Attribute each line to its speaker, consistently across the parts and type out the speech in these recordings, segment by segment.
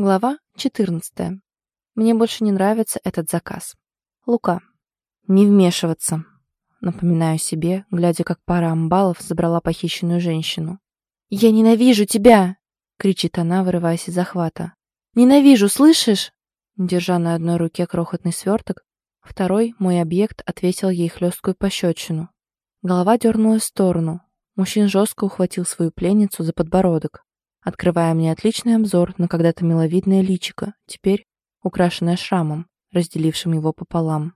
Speaker 1: Глава 14. Мне больше не нравится этот заказ. Лука. Не вмешиваться. Напоминаю себе, глядя, как пара амбалов забрала похищенную женщину. «Я ненавижу тебя!» — кричит она, вырываясь из захвата. «Ненавижу, слышишь?» Держа на одной руке крохотный сверток, второй, мой объект, ответил ей хлесткую пощечину. Голова дернулась в сторону. Мужчина жестко ухватил свою пленницу за подбородок открывая мне отличный обзор на когда-то миловидное личико, теперь украшенное шрамом, разделившим его пополам.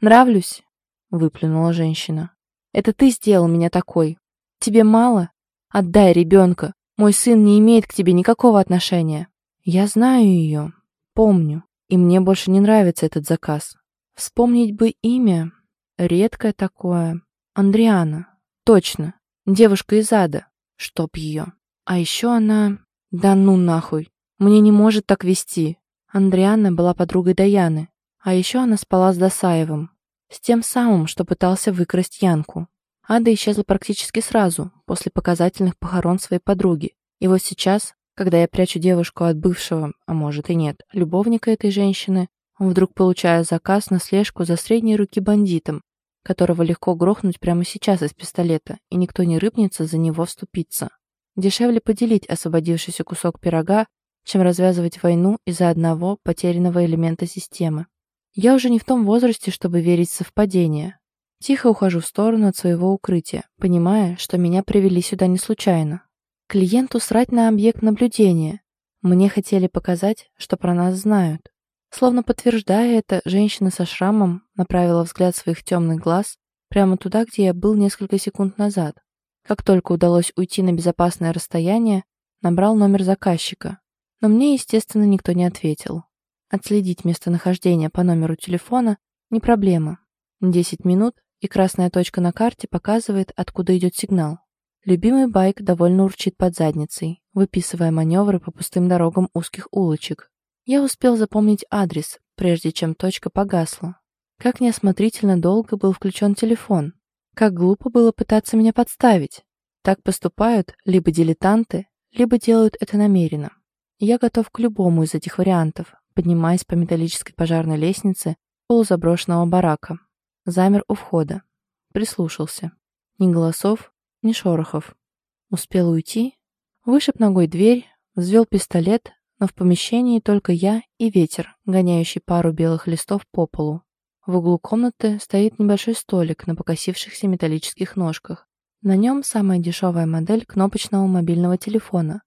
Speaker 1: «Нравлюсь?» — выплюнула женщина. «Это ты сделал меня такой. Тебе мало? Отдай ребенка. Мой сын не имеет к тебе никакого отношения. Я знаю ее, помню, и мне больше не нравится этот заказ. Вспомнить бы имя. Редкое такое. Андриана. Точно. Девушка из ада. Чтоб ее. А еще она... Да ну нахуй. Мне не может так вести. Андриана была подругой Даяны. А еще она спала с Досаевым. С тем самым, что пытался выкрасть Янку. Ада исчезла практически сразу, после показательных похорон своей подруги. И вот сейчас, когда я прячу девушку от бывшего, а может и нет, любовника этой женщины, он вдруг получает заказ на слежку за средней руки бандитом, которого легко грохнуть прямо сейчас из пистолета, и никто не рыпнется за него вступиться. Дешевле поделить освободившийся кусок пирога, чем развязывать войну из-за одного потерянного элемента системы. Я уже не в том возрасте, чтобы верить в совпадения. Тихо ухожу в сторону от своего укрытия, понимая, что меня привели сюда не случайно. Клиенту срать на объект наблюдения. Мне хотели показать, что про нас знают. Словно подтверждая это, женщина со шрамом направила взгляд своих темных глаз прямо туда, где я был несколько секунд назад. Как только удалось уйти на безопасное расстояние, набрал номер заказчика. Но мне, естественно, никто не ответил. Отследить местонахождение по номеру телефона не проблема. 10 минут, и красная точка на карте показывает, откуда идет сигнал. Любимый байк довольно урчит под задницей, выписывая маневры по пустым дорогам узких улочек. Я успел запомнить адрес, прежде чем точка погасла. Как неосмотрительно долго был включен телефон. Как глупо было пытаться меня подставить. Так поступают либо дилетанты, либо делают это намеренно. Я готов к любому из этих вариантов, поднимаясь по металлической пожарной лестнице полузаброшенного барака. Замер у входа. Прислушался. Ни голосов, ни шорохов. Успел уйти, вышиб ногой дверь, взвел пистолет, но в помещении только я и ветер, гоняющий пару белых листов по полу. В углу комнаты стоит небольшой столик на покосившихся металлических ножках. На нем самая дешевая модель кнопочного мобильного телефона.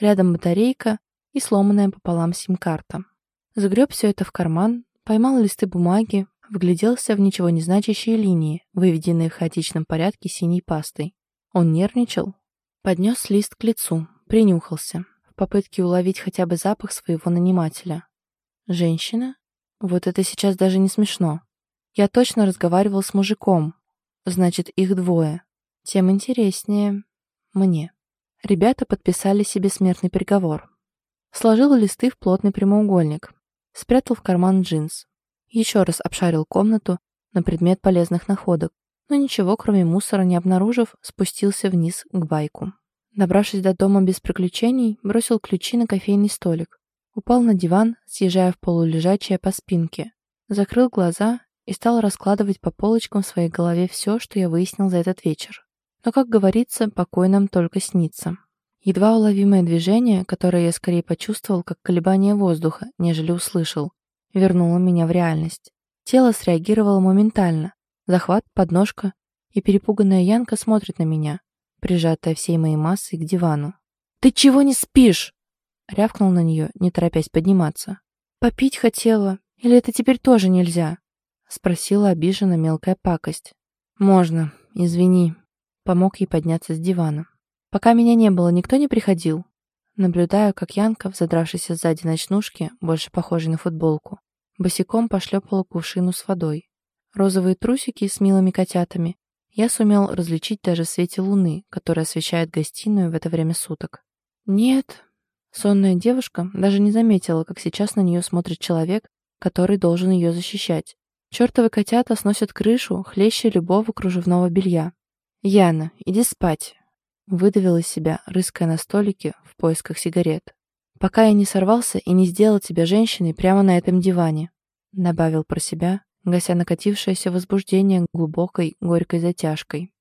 Speaker 1: Рядом батарейка и сломанная пополам сим-карта. Загреб все это в карман, поймал листы бумаги, вгляделся в ничего не значащие линии, выведенные в хаотичном порядке синей пастой. Он нервничал. Поднес лист к лицу, принюхался, в попытке уловить хотя бы запах своего нанимателя. Женщина? Вот это сейчас даже не смешно. Я точно разговаривал с мужиком. Значит, их двое. Тем интереснее мне. Ребята подписали себе смертный приговор. Сложил листы в плотный прямоугольник. Спрятал в карман джинс. Еще раз обшарил комнату на предмет полезных находок, но ничего, кроме мусора не обнаружив, спустился вниз к байку. Добравшись до дома без приключений, бросил ключи на кофейный столик. Упал на диван, съезжая в полулежачее по спинке. Закрыл глаза и стал раскладывать по полочкам в своей голове все, что я выяснил за этот вечер. Но, как говорится, покой нам только снится. Едва уловимое движение, которое я скорее почувствовал, как колебание воздуха, нежели услышал, вернуло меня в реальность. Тело среагировало моментально. Захват, подножка, и перепуганная Янка смотрит на меня, прижатая всей моей массой к дивану. «Ты чего не спишь?» Рявкнул на нее, не торопясь подниматься. «Попить хотела. Или это теперь тоже нельзя?» Спросила обиженно мелкая пакость. «Можно. Извини». Помог ей подняться с дивана. Пока меня не было, никто не приходил. Наблюдаю, как Янка, взадравшаяся сзади ночнушки, больше похожей на футболку, босиком пошлепала кувшину с водой. Розовые трусики с милыми котятами я сумел различить даже в свете луны, которая освещает гостиную в это время суток. «Нет, Сонная девушка даже не заметила, как сейчас на нее смотрит человек, который должен ее защищать. Чертовы котята сносят крышу, хлеще любого кружевного белья. «Яна, иди спать!» Выдавил из себя, рыская на столике в поисках сигарет. пока я не сорвался и не сделал тебя женщиной прямо на этом диване», добавил про себя, гася накатившееся возбуждение глубокой, горькой затяжкой.